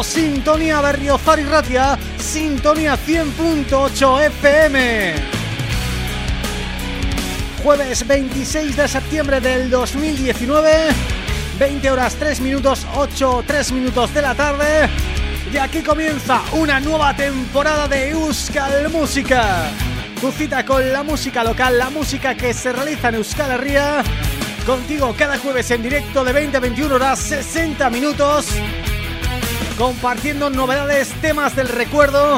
Saludo, Sintonía Berriozar y Ratia, Sintonía 100.8 FM. Jueves 26 de septiembre del 2019, 20 horas 3 minutos, 8, 3 minutos de la tarde. Y aquí comienza una nueva temporada de Euskal Música. Tu cita con la música local, la música que se realiza en Euskal Herria. Contigo cada jueves en directo de 20 a 21 horas, 60 minutos compartiendo novedades, temas del recuerdo,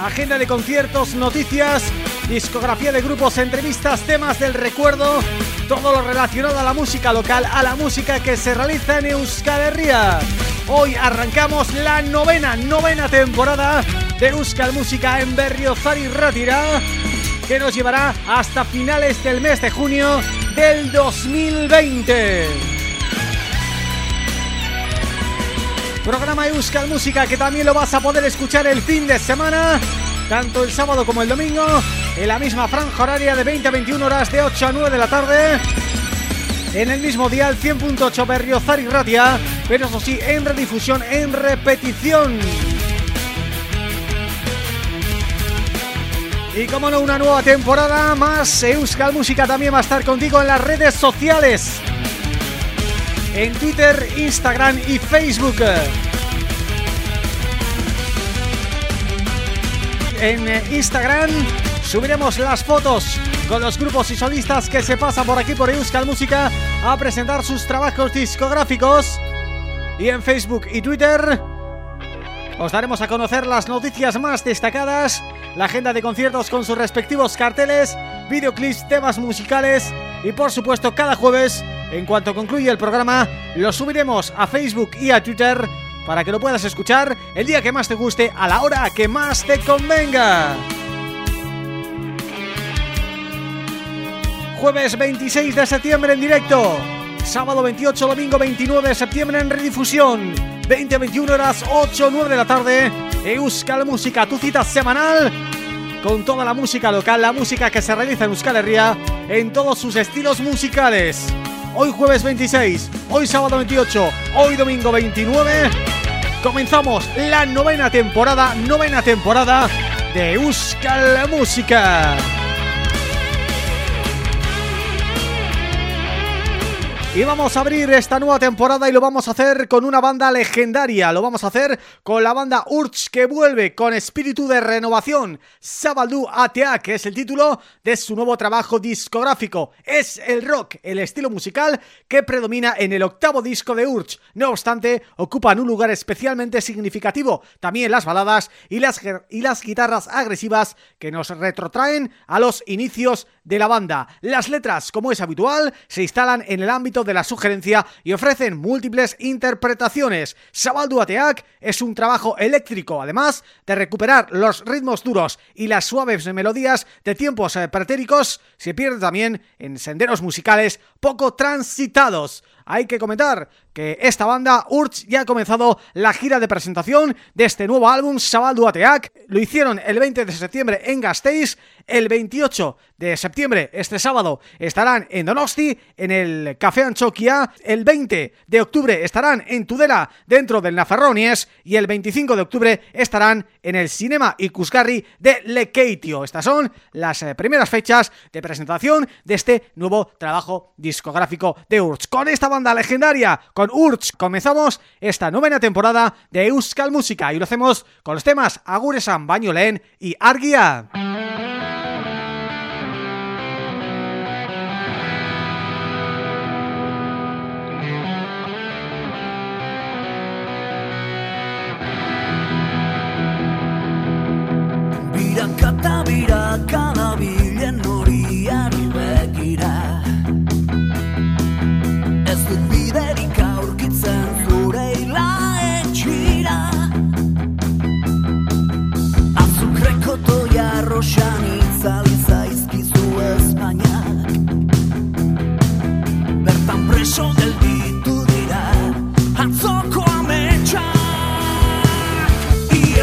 agenda de conciertos, noticias, discografía de grupos, entrevistas, temas del recuerdo, todo lo relacionado a la música local, a la música que se realiza en Euskal Herria. Hoy arrancamos la novena, novena temporada de Euskal Música en Berriozar y Ratira, que nos llevará hasta finales del mes de junio del 2020. Programa Euskal Música que también lo vas a poder escuchar el fin de semana Tanto el sábado como el domingo En la misma franja horaria de 20 a 21 horas de 8 a 9 de la tarde En el mismo día el 100.8 Berriozar y Pero eso sí, en redifusión, en repetición. Y como no, una nueva temporada más Euskal Música también va a estar contigo en las redes sociales en Twitter, Instagram y Facebook. En Instagram subiremos las fotos con los grupos y solistas que se pasan por aquí por Euskal Música a presentar sus trabajos discográficos y en Facebook y Twitter os daremos a conocer las noticias más destacadas, la agenda de conciertos con sus respectivos carteles, videoclips, temas musicales y por supuesto cada jueves, en cuanto concluya el programa, lo subiremos a Facebook y a Twitter para que lo puedas escuchar el día que más te guste a la hora que más te convenga. Jueves 26 de septiembre en directo Sábado 28, domingo 29 de septiembre en redifusión 20 21 horas 8 9 de la tarde Euskal Música, tu cita semanal Con toda la música local, la música que se realiza en Euskal Herria En todos sus estilos musicales. Hoy jueves 26, hoy sábado 28, hoy domingo 29 Comenzamos la novena temporada, novena temporada de Euskal Música Y vamos a abrir esta nueva temporada y lo vamos a hacer con una banda legendaria. Lo vamos a hacer con la banda Urch que vuelve con espíritu de renovación. Sabaldu ATA, que es el título de su nuevo trabajo discográfico. Es el rock, el estilo musical que predomina en el octavo disco de Urch No obstante, ocupan un lugar especialmente significativo. También las baladas y las, y las guitarras agresivas que nos retrotraen a los inicios de la banda. Las letras, como es habitual, se instalan en el ámbito de la sugerencia y ofrecen múltiples interpretaciones. Sabaldu Ateak es un trabajo eléctrico, además de recuperar los ritmos duros y las suaves melodías de tiempos eh, pretéricos, se pierde también en senderos musicales poco transitados. Hay que comentar que esta banda, Urch, ya ha comenzado la gira de presentación de este nuevo álbum, Sabaldu Ateak. Lo hicieron el 20 de septiembre en Gasteiz, el 28 de septiembre, este sábado, estarán en Donosti, en el Café Anchoquia, el 20 de octubre estarán en Tudela, dentro del Nafarronies, y el 25 de octubre estarán en el Cinema Icusgarri de Lekeitio. Estas son las eh, primeras fechas de presentación de este nuevo trabajo discográfico de Urch. Con esta banda legendaria. Con Urch comenzamos esta novena temporada de Euskal Música y lo hacemos con los temas Aguresan, Bañolén y Argia. Oscha ni za izki zu preso del ditudira. Azoko amecha. I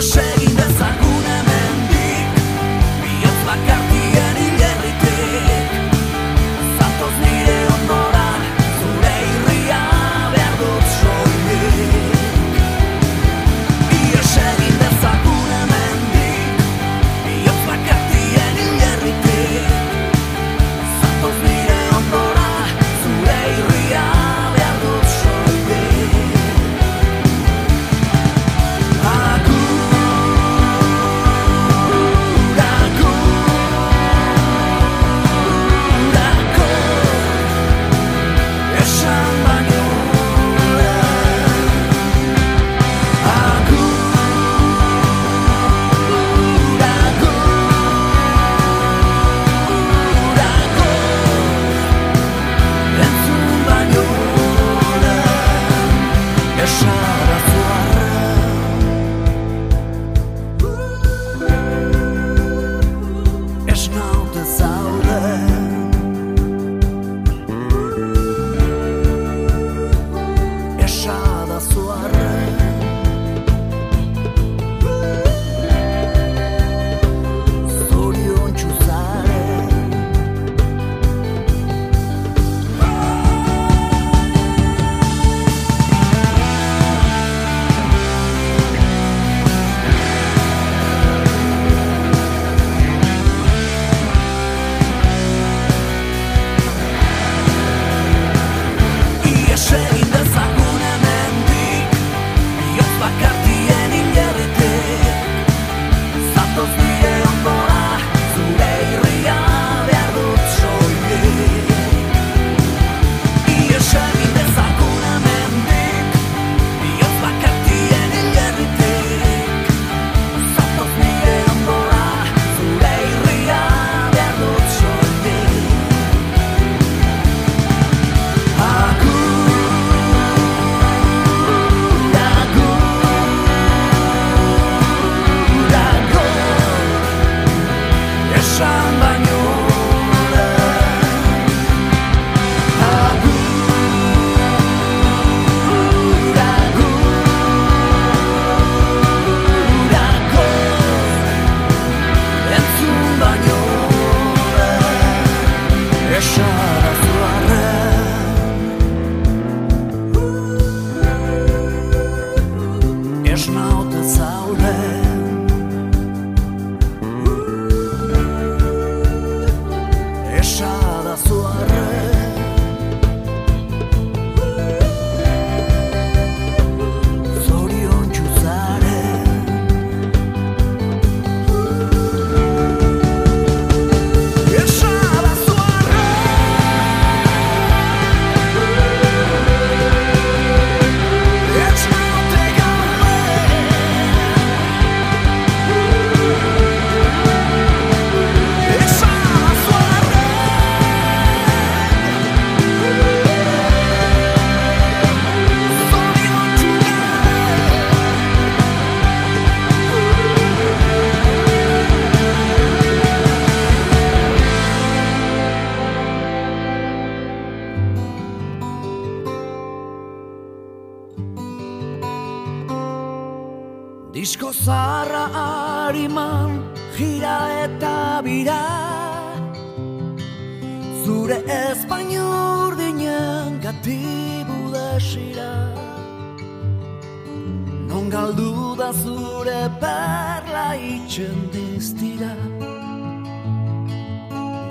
Non galdu da zure perla itxen diztira.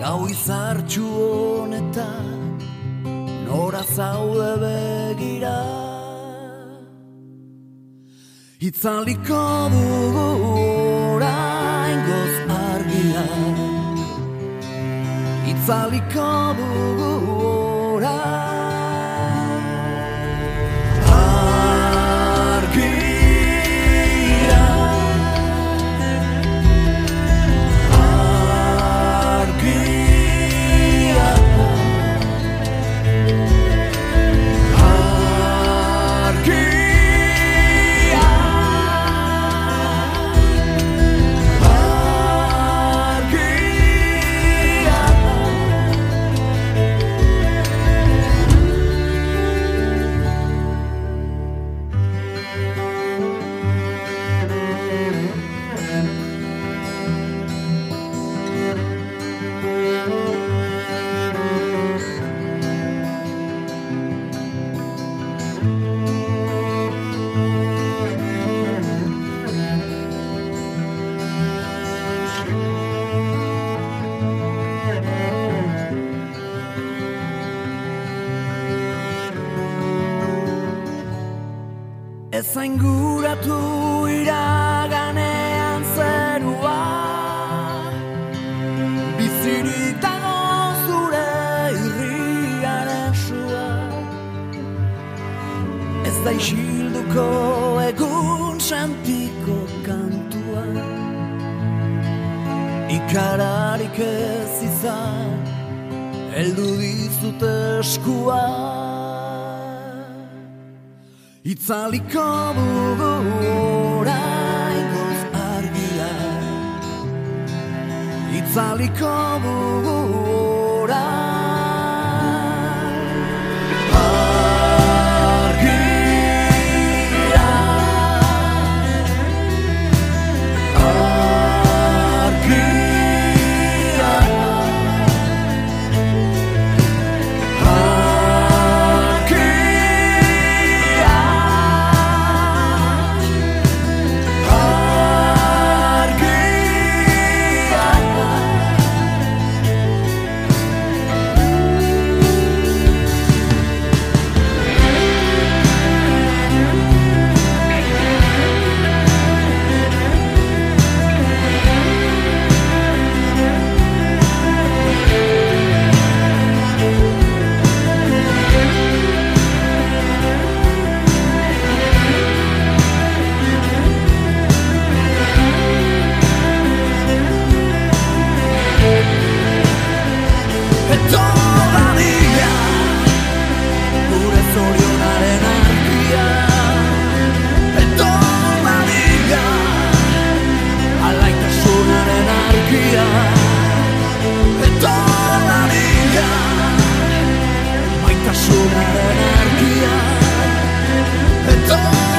Gau izartxu honetan nora zaude begira. Itzaliko dugu oraingoz argia. Itzaliko dugu Ikararik ez izan Eldu dizut eskua. Itzaliko dugu oraingoz argia. Itzaliko dugu azur berriak eta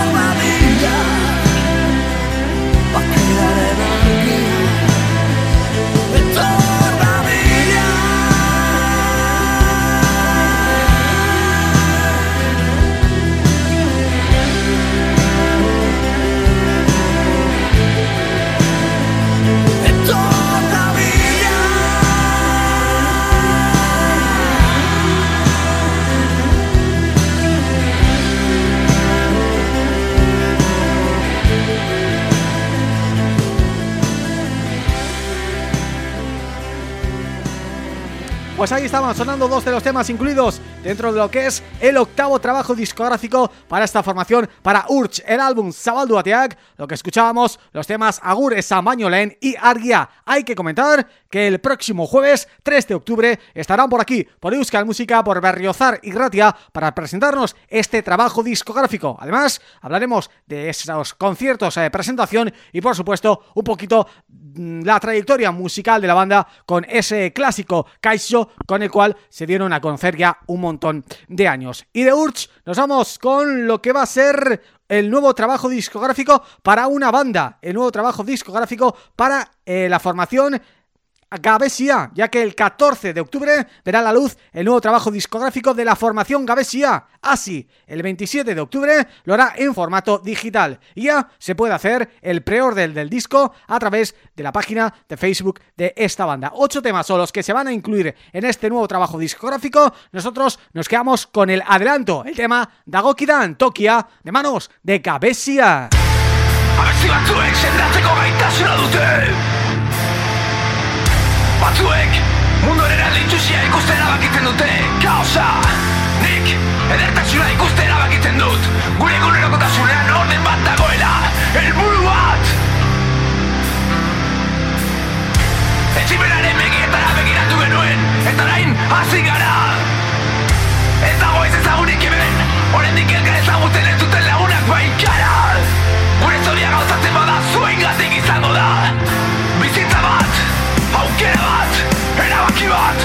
Pues ahí estaban sonando dos de los temas incluidos dentro de lo que es el octavo trabajo discográfico para esta formación, para Urch, el álbum Zabaldu Atiak, lo que escuchábamos, los temas Agur Len y Argia. Hay que comentar que el próximo jueves 3 de octubre estarán por aquí, por Euskal Música, por Berriozar y Gratia, para presentarnos este trabajo discográfico. Además, hablaremos de esos conciertos de presentación y por supuesto un poquito mm, la trayectoria musical de la banda con ese clásico Kaisho con el cual se dieron a conocer ya un montón de años. Y de Urch nos vamos con lo que va a ser el nuevo trabajo discográfico para una banda, el nuevo trabajo discográfico para eh, la formación Gabesia, ya que el 14 de octubre verá la luz el nuevo trabajo discográfico de la formación Gabesia. Así, el 27 de octubre lo hará en formato digital y ya se puede hacer el preorden del disco a través de la página de Facebook de esta banda. Ocho temas son los que se van a incluir en este nuevo trabajo discográfico. Nosotros nos quedamos con el adelanto, el tema Dagokidan Tokia de manos de Gabesia. Batzuek mundu ere itxusia ikusten abakitzen dute. Kaosa, nik edertasuna ikusten abakitzen dut. Gure egunerokotasunean orden bat dagoela. Elburu bat! Etximenaren begietara begiratu genuen Eta orain hasi gara. Ez dago ez ezagunik hemen. Horendik elkar ezaguten ez duten lagunak baikara. Gure zoria gauzatzen bada zuen gatik izango da. Bizitza bat aukera bat, erabaki bat,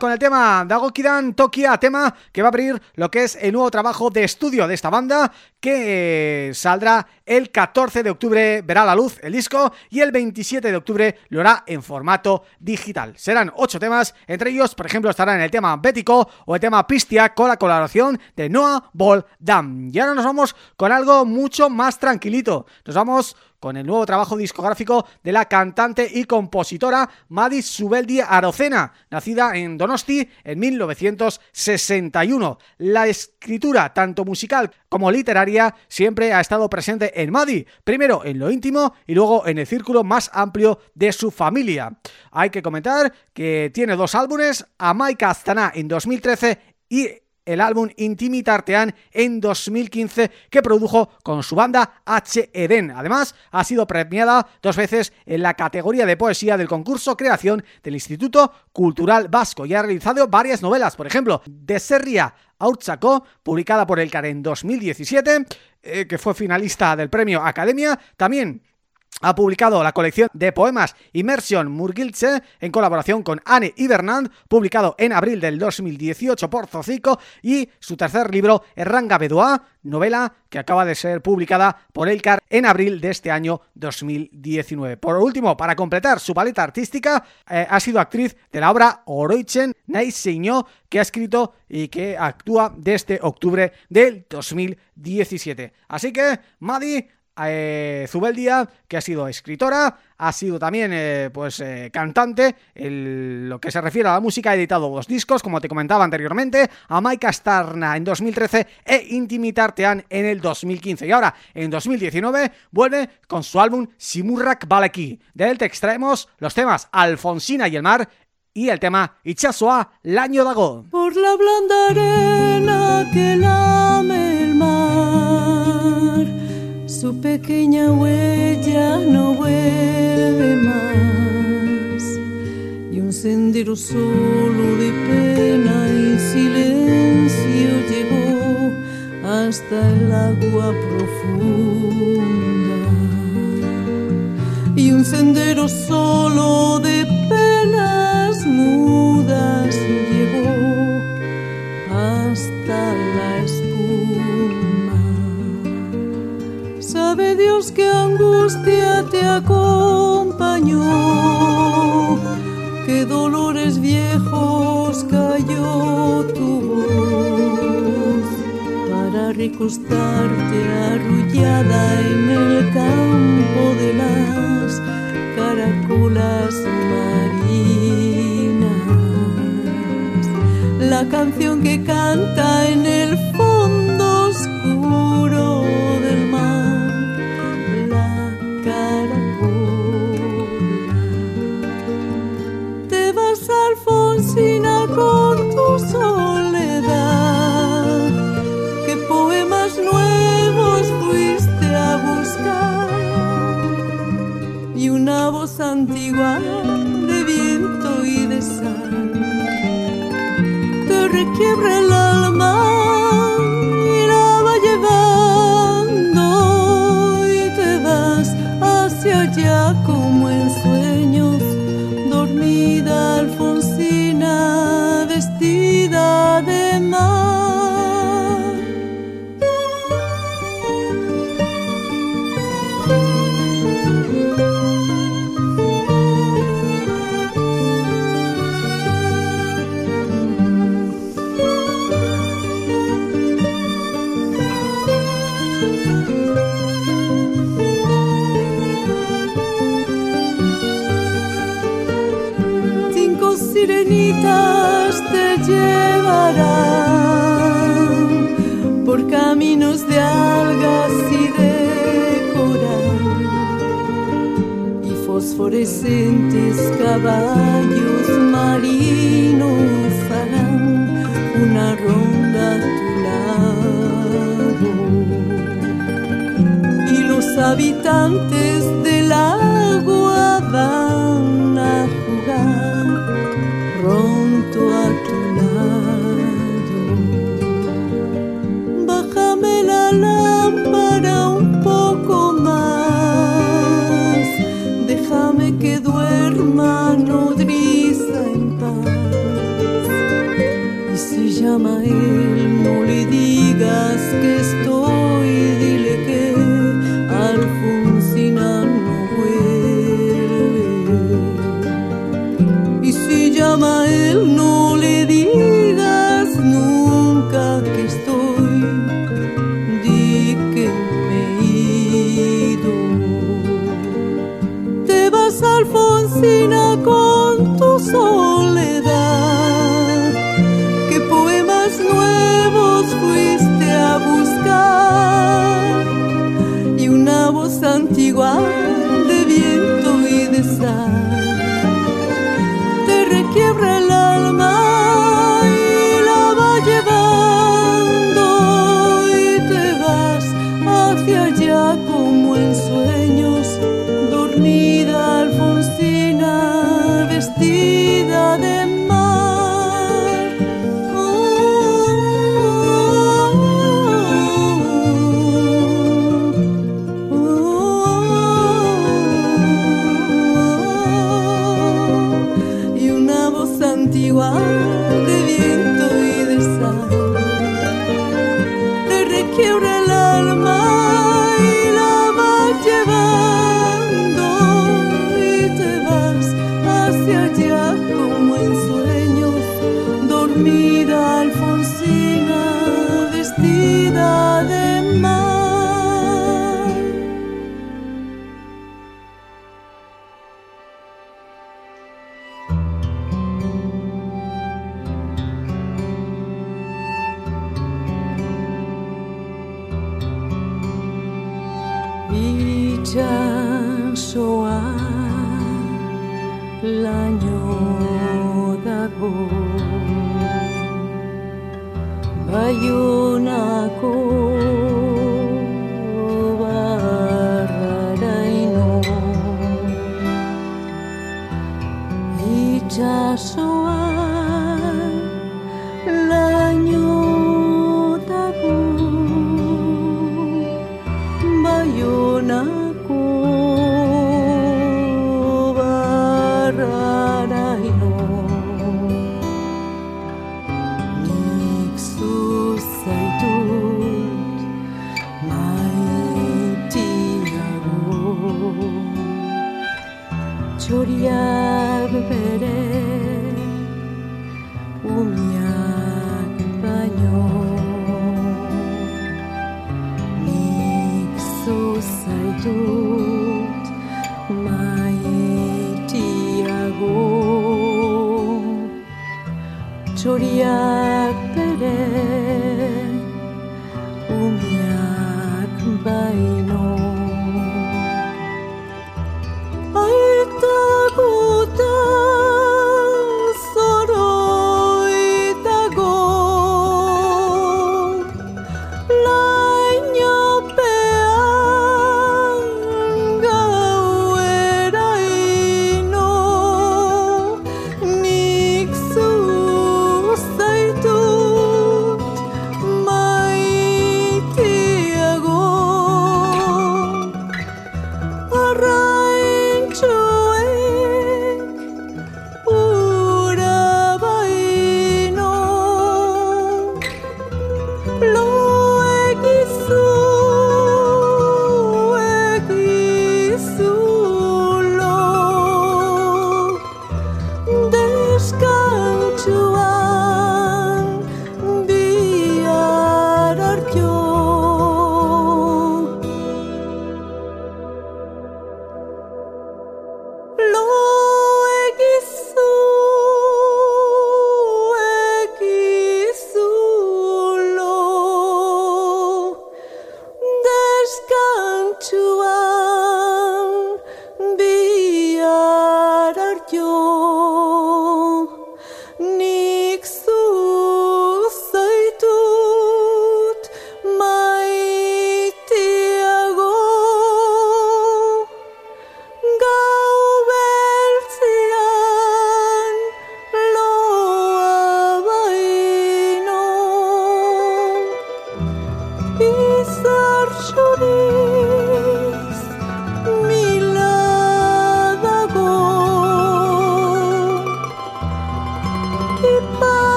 con el tema Dagokidan Tokia, tema que va a abrir lo que es el nuevo trabajo de estudio de esta banda que saldrá el 14 de octubre, verá la luz el disco y el 27 de octubre lo hará en formato digital. Serán ocho temas, entre ellos, por ejemplo, estarán el tema Bético o el tema Pistia con la colaboración de Noah Ball Dam. Y ahora nos vamos con algo mucho más tranquilito. Nos vamos con el nuevo trabajo discográfico de la cantante y compositora Madis Subeldi Arocena, nacida en Donosti en 1961. La escritura, tanto musical como literaria, siempre ha estado presente en Madi, primero en lo íntimo y luego en el círculo más amplio de su familia. Hay que comentar que tiene dos álbumes, Amaika Astana en 2013 y el álbum Intimitartean en 2015 que produjo con su banda H. Eden. Además, ha sido premiada dos veces en la categoría de poesía del concurso Creación del Instituto Cultural Vasco y ha realizado varias novelas, por ejemplo, De Serria Aurtzako, publicada por el CAR en 2017, eh, que fue finalista del premio Academia, también ha publicado la colección de poemas Immersion Murgiltze en colaboración con Anne Ibernand, publicado en abril del 2018 por Zocico y su tercer libro Erranga Bedua, novela que acaba de ser publicada por Elcar en abril de este año 2019. Por último, para completar su paleta artística, eh, ha sido actriz de la obra Oroichen Naiseño, que ha escrito y que actúa desde octubre del 2017. Así que, Madi, eh, Zubeldia, que ha sido escritora, ha sido también eh, pues eh, cantante, lo que se refiere a la música, ha editado dos discos, como te comentaba anteriormente, a Maika Starna en 2013 e Intimitartean en el 2015. Y ahora, en 2019, vuelve con su álbum Simurrak Baleki. De él te extraemos los temas Alfonsina y el mar y el tema Ichasoa Laño Dago. Por la blanda arena que lame su pequeña huella no vuelve más. Y un sendero solo de pena y silencio llegó hasta el agua profunda. Y un sendero solo de penas mudas llegó Dios que angustia te acompañó, que dolores viejos cayó tu voz para recostarte arrullada en el campo de las caracolas marinas. La canción que canta en el fondo antigua de viento y de sal. Te requiebra el alma fosforescentes caballos marinos harán una ronda a tu lado. Y los habitantes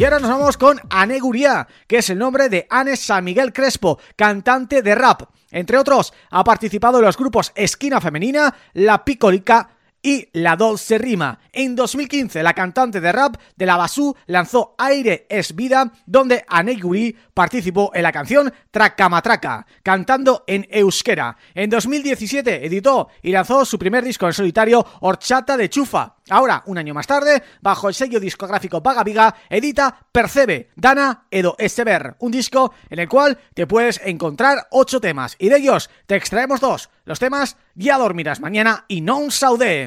Y ahora nos vamos con Aneguría, que es el nombre de Anes San Miguel Crespo, cantante de rap. Entre otros, ha participado en los grupos Esquina Femenina, La Picolica y La Dolce Rima. En 2015, la cantante de rap de la Basú lanzó Aire es Vida, donde Aneguri participó en la canción Tracamatraca, cantando en euskera. En 2017 editó y lanzó su primer disco en solitario, Horchata de Chufa. Ahora, un año más tarde, bajo el sello discográfico Vaga Viga, edita Percebe, Dana Edo Esteber, un disco en el cual te puedes encontrar ocho temas, y de ellos te extraemos dos, los temas Ya dormirás mañana y Non Saudé.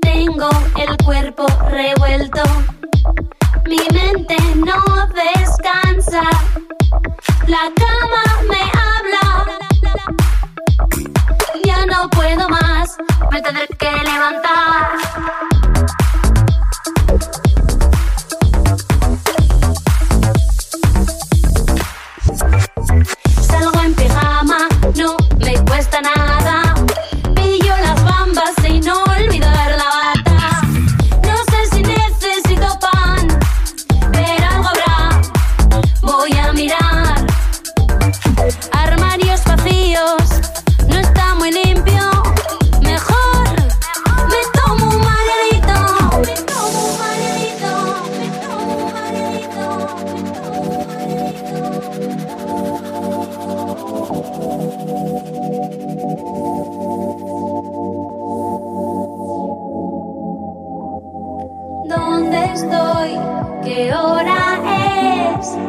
Tengo el cuerpo revuelto, mi mente no descansa, la cama me no puedo más, me tendré que levantar. estoy? ¿Qué hora es?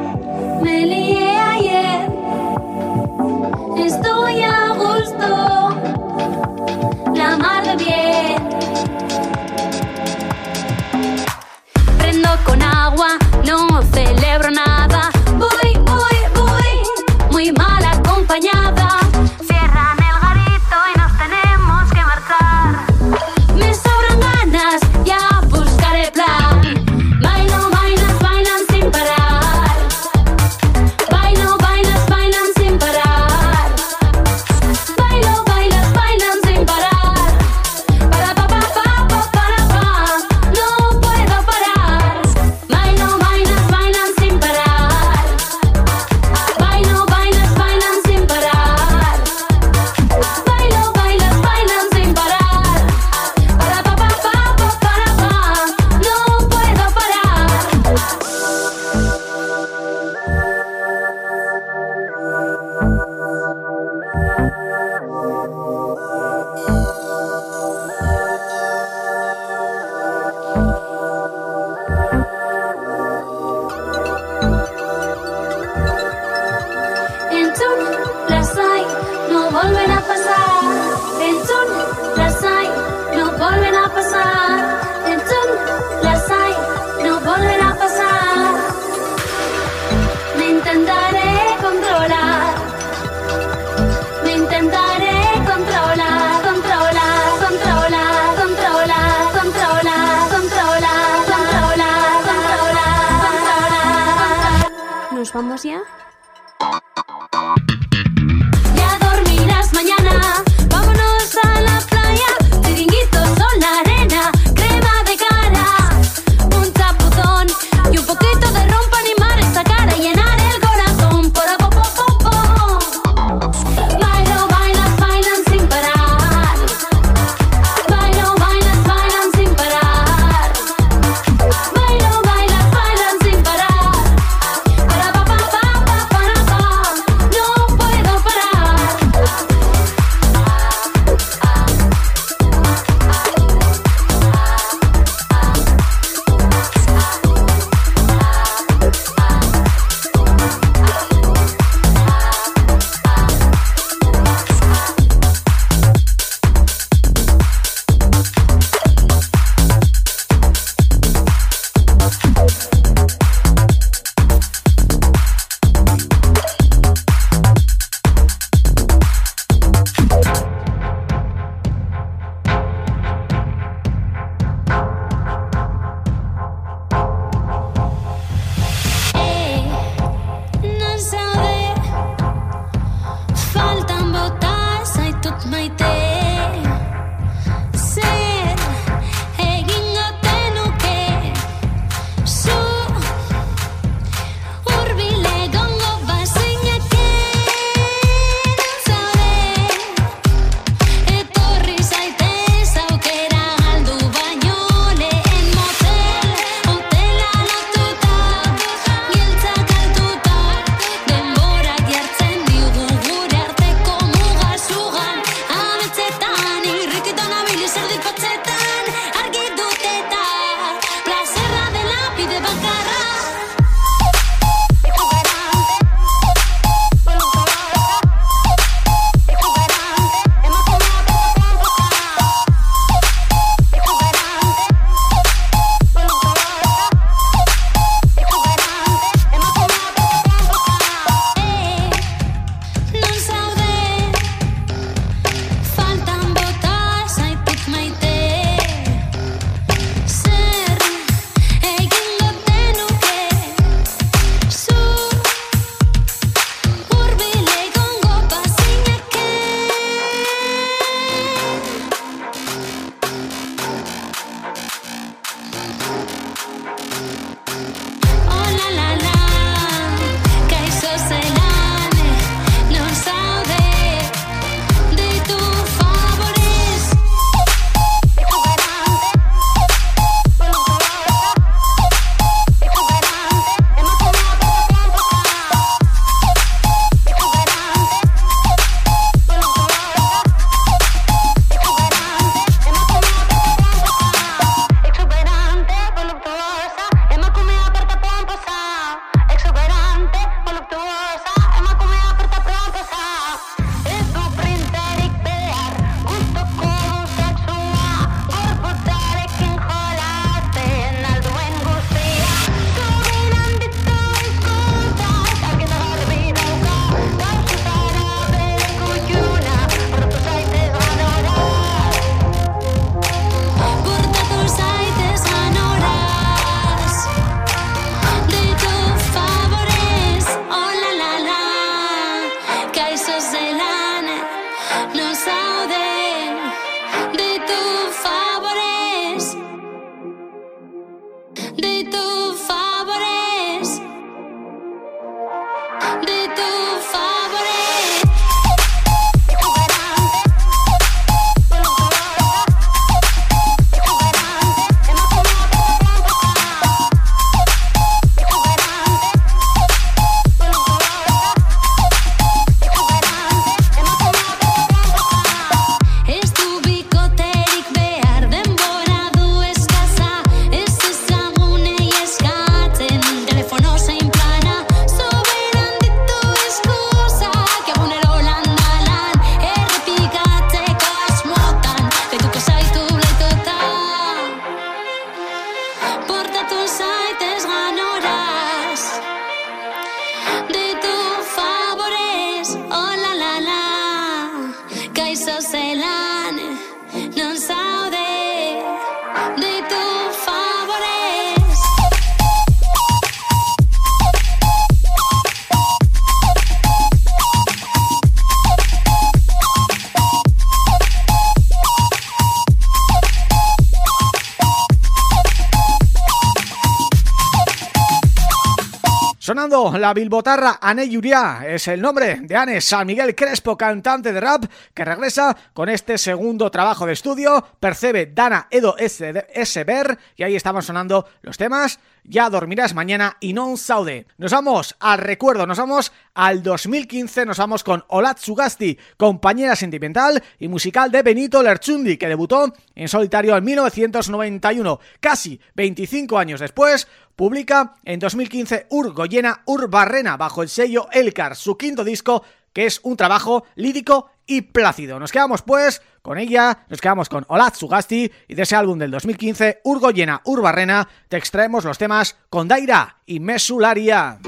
La bilbotarra Ane Yuria, es el nombre de Anne San Miguel Crespo, cantante de rap, que regresa con este segundo trabajo de estudio, Percebe Dana Edo S. Ver, y ahí estaban sonando los temas Ya dormirás mañana y no un saude. Nos vamos al recuerdo, nos vamos al 2015, nos vamos con Olat Sugasti, compañera sentimental y musical de Benito Lerchundi, que debutó en solitario en 1991. Casi 25 años después, publica en 2015 Urgoyena Urbarrena bajo el sello Elcar, su quinto disco que es un trabajo lírico y plácido. Nos quedamos pues con ella, nos quedamos con Olaz Sugasti y de ese álbum del 2015, Urgoyena Urbarrena, te extraemos los temas Condaira y Mesularia.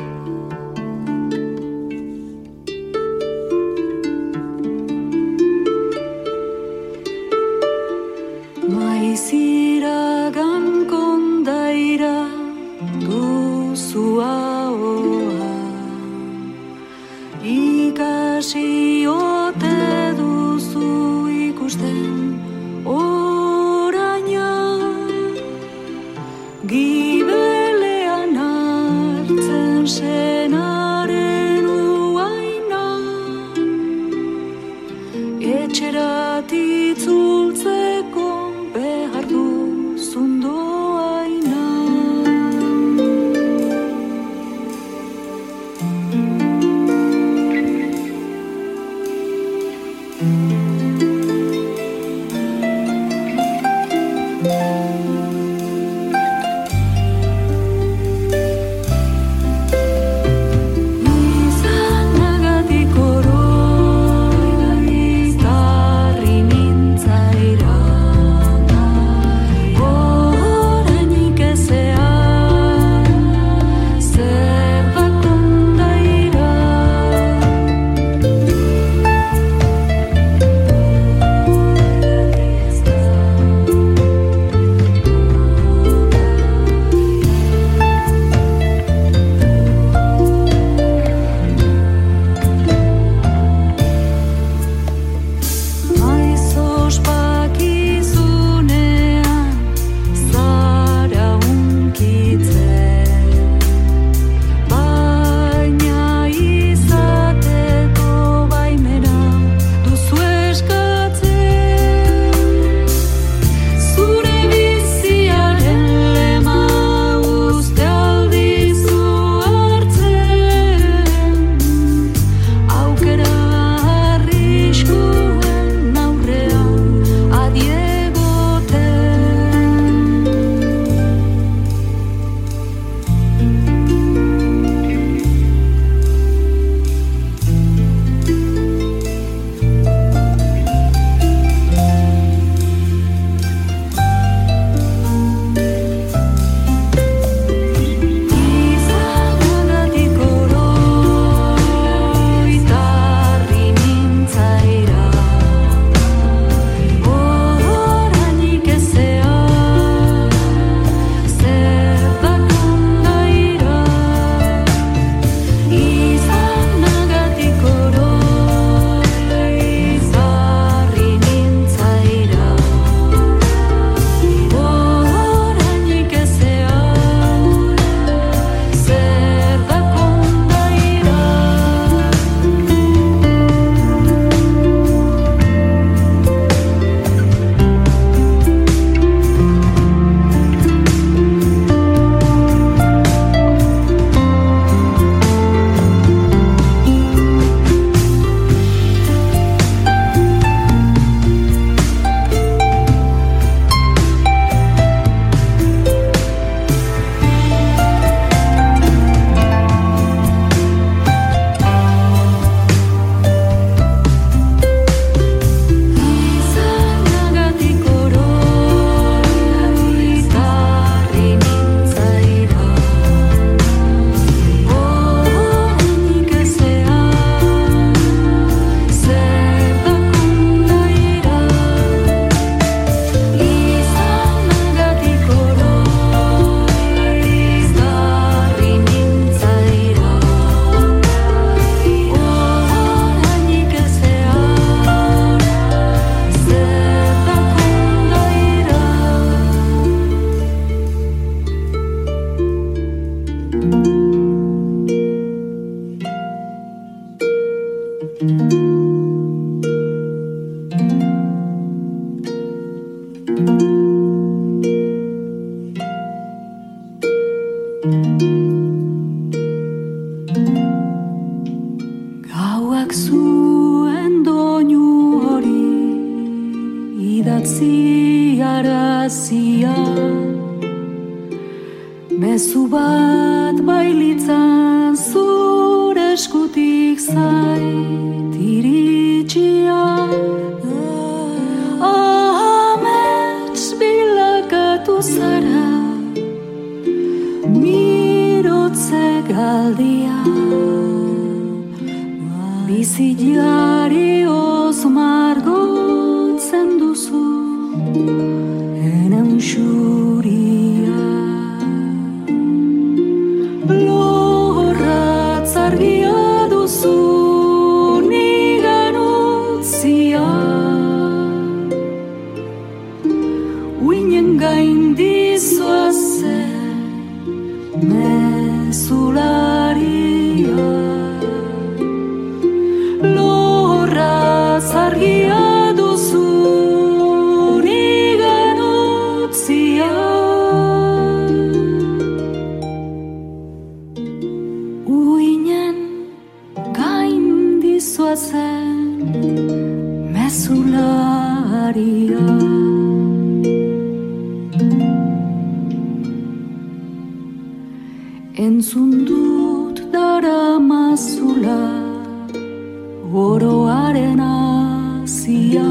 oroaren azia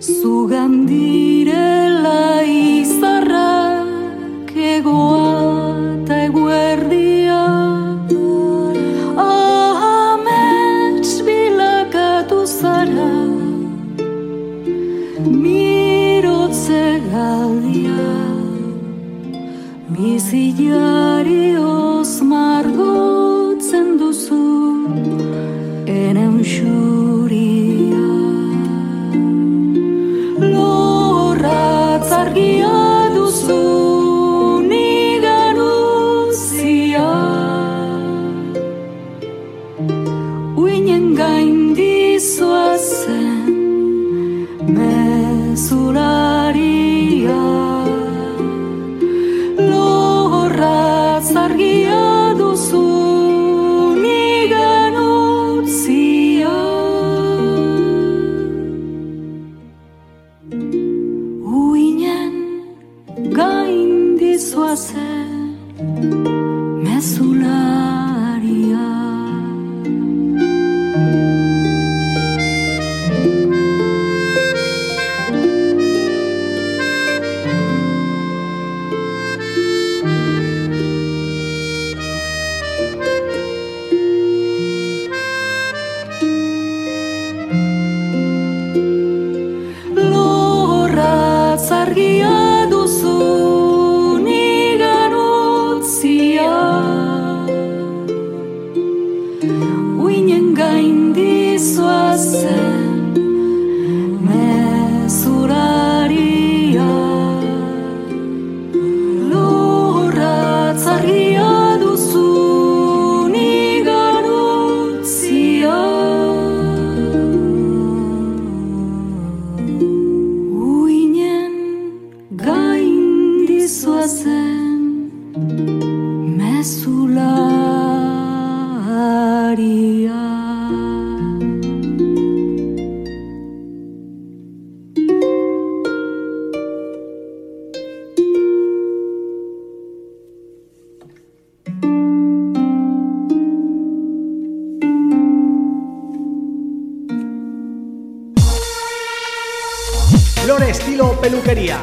zugan diren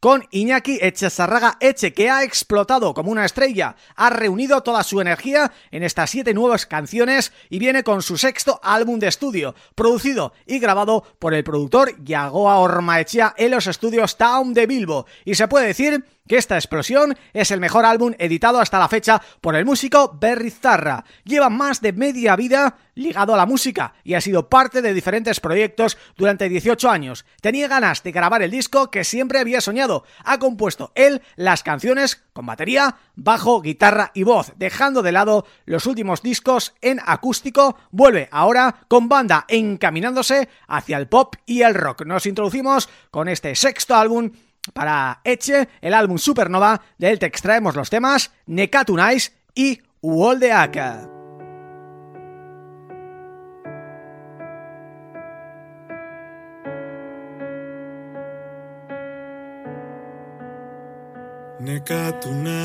con Iñaki Echezarraga Eche, que ha explotado como una estrella, ha reunido toda su energía en estas siete nuevas canciones y viene con su sexto álbum de estudio, producido y grabado por el productor Yagoa Ormaechea en los estudios Town de Bilbo, y se puede decir que esta explosión es el mejor álbum editado hasta la fecha por el músico Berry Zarra. Lleva más de media vida ligado a la música y ha sido parte de diferentes proyectos durante 18 años. Tenía ganas de grabar el disco que siempre había soñado. Ha compuesto él las canciones con batería, bajo, guitarra y voz, dejando de lado los últimos discos en acústico, vuelve ahora con banda encaminándose hacia el pop y el rock. Nos introducimos con este sexto álbum para Eche, el álbum Supernova, del te extraemos los temas Nekatunais y Woldeaka. Nekatu naiz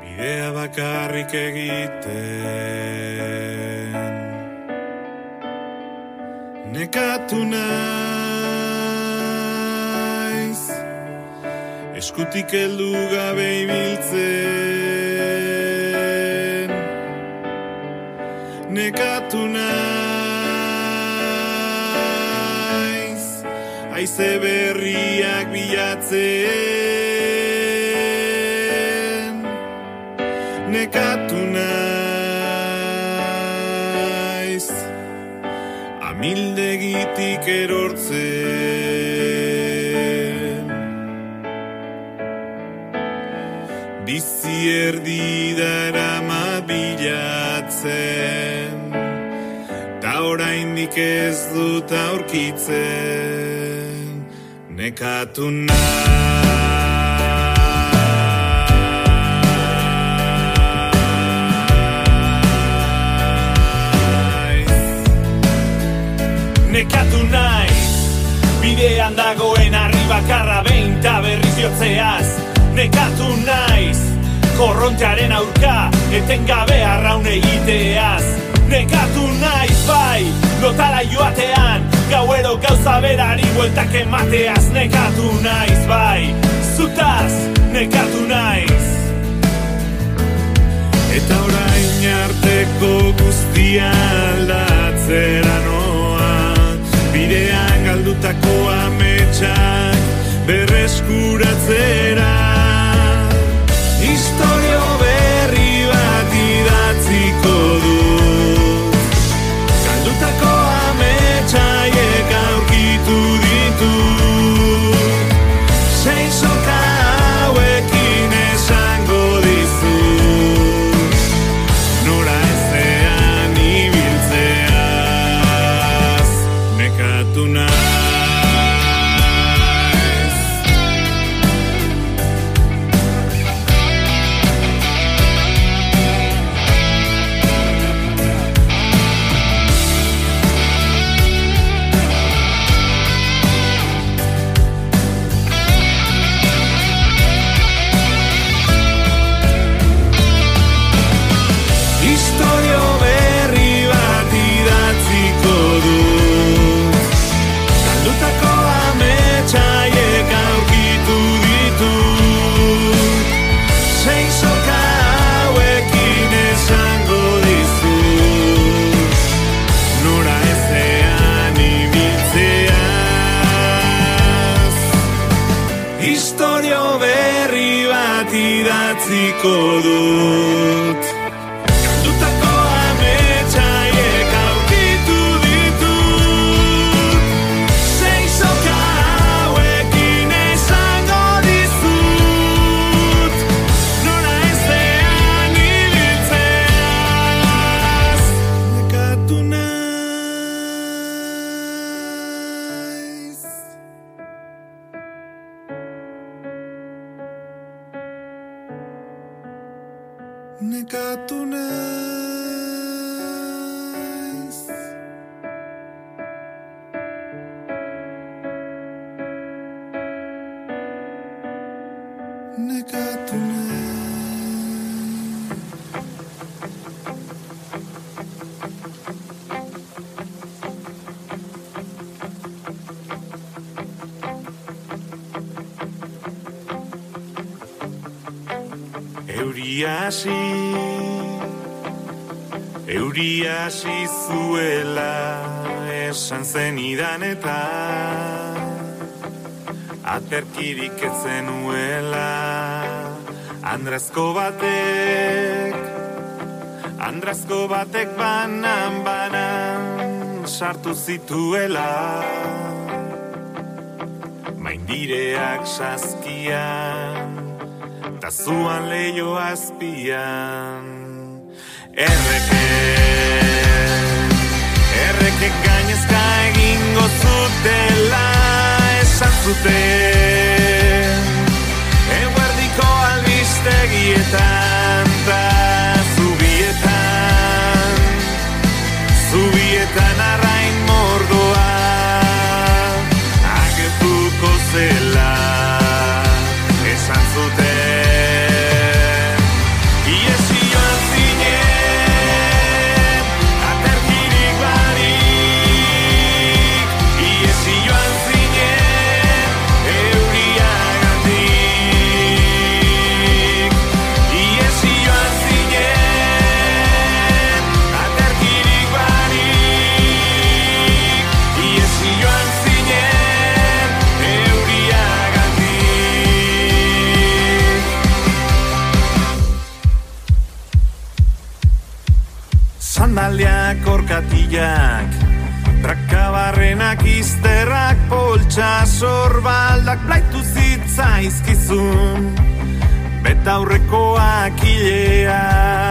Bidea bakarrik nekatu naiz Eskutik heldu gabe ibiltzen. Nekatu naiz Aize berriak bilatzen. Nekatu naiz Amildegitik erortzen. Bizi erdi darama bilatzen Ta oraindik ez dut aurkitzen. Nekatu naiz nekatu naiz Bidean dagoen arri bakarra behin ta berriz jotzeaz. Nekatu naiz Korrontearen aurka etengabe arraun egiteaz. Nekatu naiz bai Lotala joatean Gauero gauza berari bueltak emateaz. Nekatu naiz bai Zutaz nekatu naiz. Eta orain arteko guztia aldatzera noa Gertatutako ametsak berreskuratzera. nekatu nahi Euriasi Euriasi zuela esan zen idan Aterkirik etzen uela Andrazko batek Andrazko batek banan banan Sartu zituela. Maindireak saskian Ta zuan leio azpian. Erreke Erreke gainezka egingo zutela zuten. Eguerdiko albistegietan Ta zubietan. Zubietan arrain mordoa Agertuko zela. Esan zuten orkatillak Trakabarrenak izterrak Poltsa sorbaldak Blaitu zitzaizkizun. Betaurrekoak hilea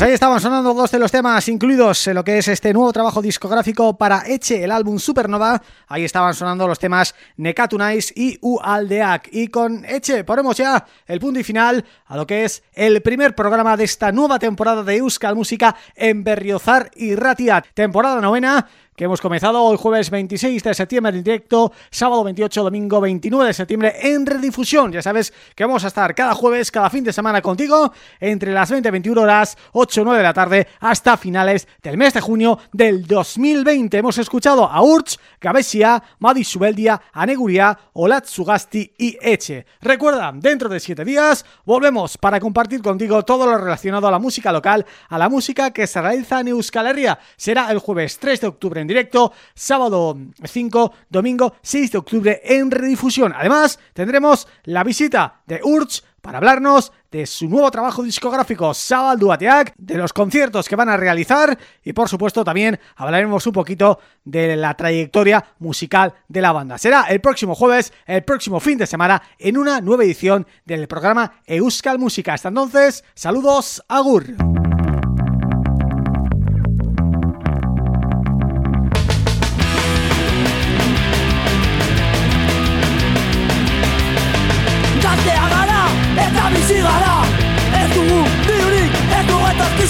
Pues ahí estaban sonando dos de los temas incluidos en lo que es este nuevo trabajo discográfico para Eche, el álbum Supernova. Ahí estaban sonando los temas Nekatunais y Ualdeak. Y con Eche ponemos ya el punto y final a lo que es el primer programa de esta nueva temporada de Euskal Música en Berriozar y Ratia. Temporada novena que hemos comenzado hoy jueves 26 de septiembre en directo, sábado 28, domingo 29 de septiembre en redifusión. Ya sabes que vamos a estar cada jueves, cada fin de semana contigo, entre las 20 y 21 horas, 8 o 9 de la tarde, hasta finales del mes de junio del 2020. Hemos escuchado a Urch, Gabesia, Madi Subeldia, Aneguria, Olatzugasti y Eche. Recuerda, dentro de 7 días volvemos para compartir contigo todo lo relacionado a la música local, a la música que se realiza en Euskal. Será el jueves 3 de octubre en directo, sábado 5, domingo 6 de octubre en redifusión. Además, tendremos la visita de Urch para hablarnos de su nuevo trabajo discográfico Sabal Duateac, de los conciertos que van a realizar y por supuesto también hablaremos un poquito de la trayectoria musical de la banda. Será el próximo jueves, el próximo fin de semana, en una nueva edición del programa Euskal Música. Hasta entonces, saludos, agur.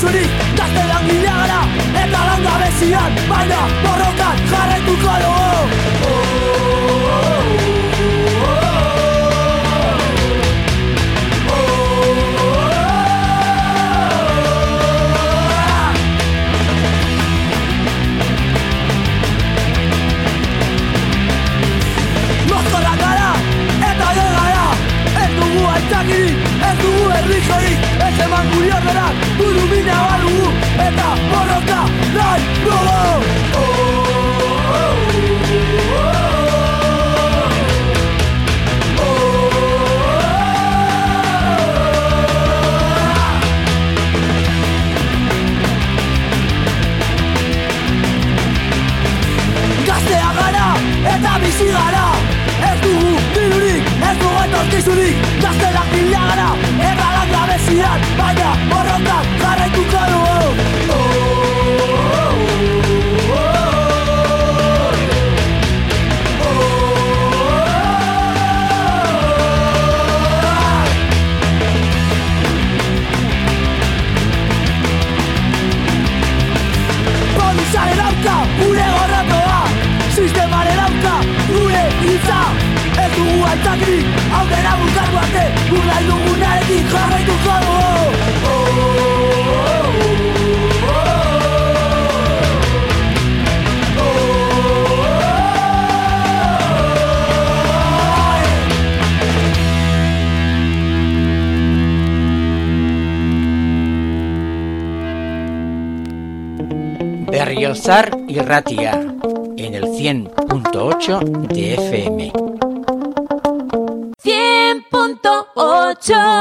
Sué, gazte langilea gara Eta langabezian Baina borrokan borrota, dugu Ez dugu Oh. Oh. ez eman guri cara eta borroka nahi dugu. Gaztea gara eta bizi gara. Ez dugu dirurik, ez dugu etorkizunik. Gaztelak bila gara eta gabezian Baina borrokan jarraituko dugu dugu Berriozar y Ratia en el 100.8 de FM. 100.8 tu dial.